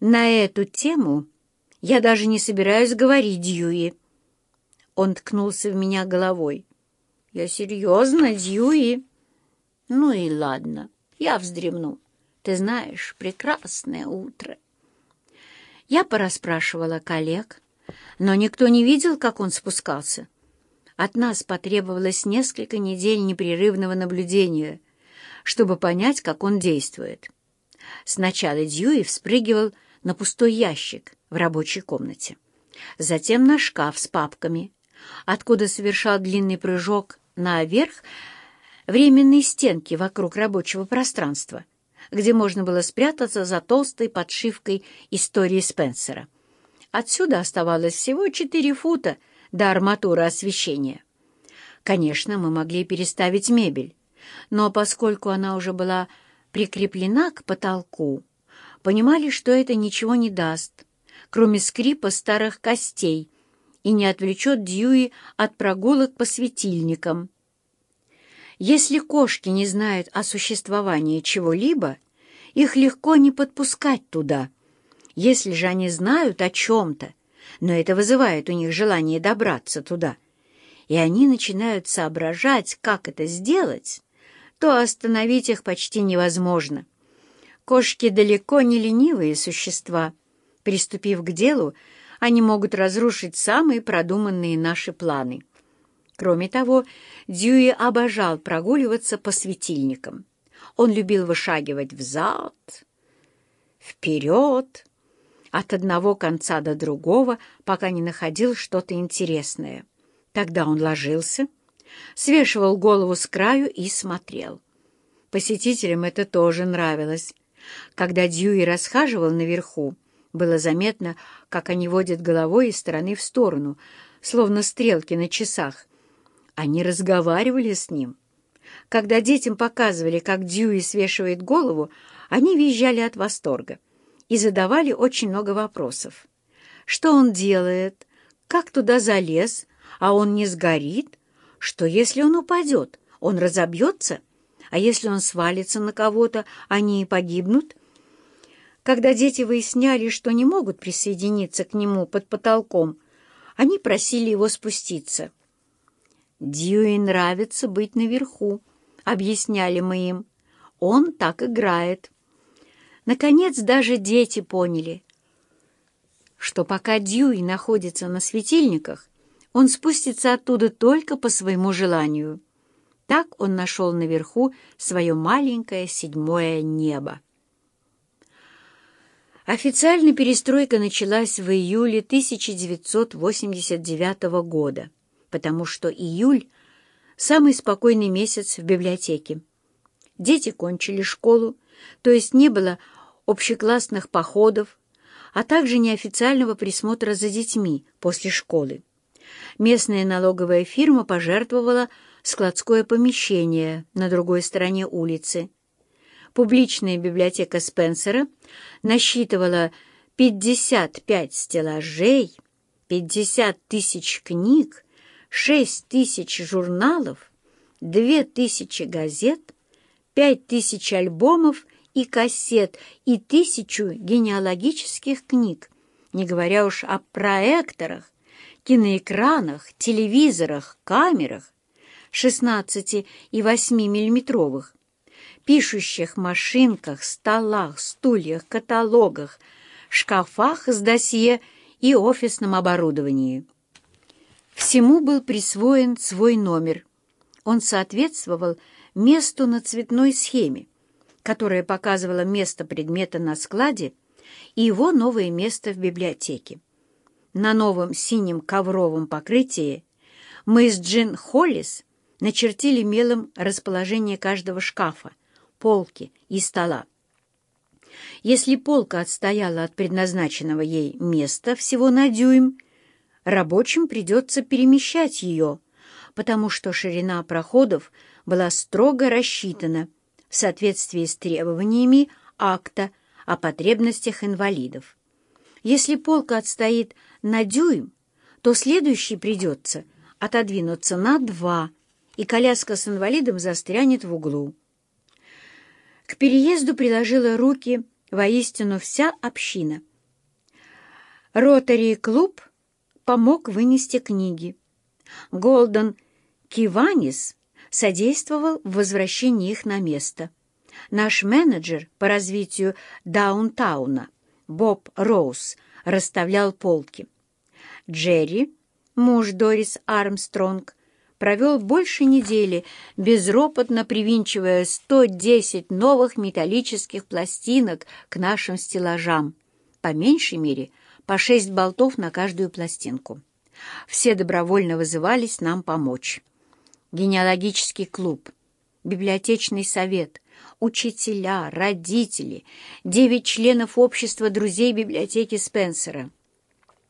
На эту тему я даже не собираюсь говорить, Дьюи. Он ткнулся в меня головой. Я серьезно, Дьюи? Ну и ладно, я вздремну. Ты знаешь, прекрасное утро. Я порасспрашивала коллег, но никто не видел, как он спускался. От нас потребовалось несколько недель непрерывного наблюдения, чтобы понять, как он действует. Сначала Дьюи вспрыгивал на пустой ящик в рабочей комнате, затем на шкаф с папками, откуда совершал длинный прыжок наверх временной стенки вокруг рабочего пространства, где можно было спрятаться за толстой подшивкой истории Спенсера. Отсюда оставалось всего четыре фута до арматуры освещения. Конечно, мы могли переставить мебель, но поскольку она уже была прикреплена к потолку, понимали, что это ничего не даст, кроме скрипа старых костей, и не отвлечет Дьюи от прогулок по светильникам. Если кошки не знают о существовании чего-либо, их легко не подпускать туда. Если же они знают о чем-то, но это вызывает у них желание добраться туда, и они начинают соображать, как это сделать, то остановить их почти невозможно. Кошки далеко не ленивые существа. Приступив к делу, они могут разрушить самые продуманные наши планы. Кроме того, Дьюи обожал прогуливаться по светильникам. Он любил вышагивать взад, вперед, от одного конца до другого, пока не находил что-то интересное. Тогда он ложился, свешивал голову с краю и смотрел. Посетителям это тоже нравилось. Когда Дьюи расхаживал наверху, было заметно, как они водят головой из стороны в сторону, словно стрелки на часах, они разговаривали с ним. Когда детям показывали, как Дьюи свешивает голову, они визжали от восторга и задавали очень много вопросов. Что он делает? Как туда залез? А он не сгорит? Что, если он упадет? Он разобьется? А если он свалится на кого-то, они и погибнут? Когда дети выясняли, что не могут присоединиться к нему под потолком, они просили его спуститься. «Дьюи нравится быть наверху», — объясняли мы им. «Он так играет». Наконец, даже дети поняли, что пока Дьюи находится на светильниках, он спустится оттуда только по своему желанию. Так он нашел наверху свое маленькое седьмое небо. Официально перестройка началась в июле 1989 года потому что июль — самый спокойный месяц в библиотеке. Дети кончили школу, то есть не было общеклассных походов, а также неофициального присмотра за детьми после школы. Местная налоговая фирма пожертвовала складское помещение на другой стороне улицы. Публичная библиотека Спенсера насчитывала 55 стеллажей, 50 тысяч книг шесть тысяч журналов, две тысячи газет, пять тысяч альбомов и кассет и тысячу генеалогических книг, не говоря уж о проекторах, киноэкранах, телевизорах, камерах 16 и 8 миллиметровых, пишущих машинках, столах, стульях, каталогах, шкафах с досье и офисном оборудовании. Всему был присвоен свой номер. Он соответствовал месту на цветной схеме, которая показывала место предмета на складе и его новое место в библиотеке. На новом синем ковровом покрытии мы с Джин Холлис начертили мелом расположение каждого шкафа, полки и стола. Если полка отстояла от предназначенного ей места всего на дюйм, рабочим придется перемещать ее, потому что ширина проходов была строго рассчитана в соответствии с требованиями акта о потребностях инвалидов. Если полка отстоит на дюйм, то следующий придется отодвинуться на два, и коляска с инвалидом застрянет в углу. К переезду приложила руки воистину вся община — Ротари-клуб помог вынести книги. Голден Киванис содействовал в возвращении их на место. Наш менеджер по развитию даунтауна Боб Роуз расставлял полки. Джерри, муж Дорис Армстронг, провел больше недели, безропотно привинчивая 110 новых металлических пластинок к нашим стеллажам, по меньшей мере по шесть болтов на каждую пластинку. Все добровольно вызывались нам помочь. Генеалогический клуб, библиотечный совет, учителя, родители, девять членов общества друзей библиотеки Спенсера —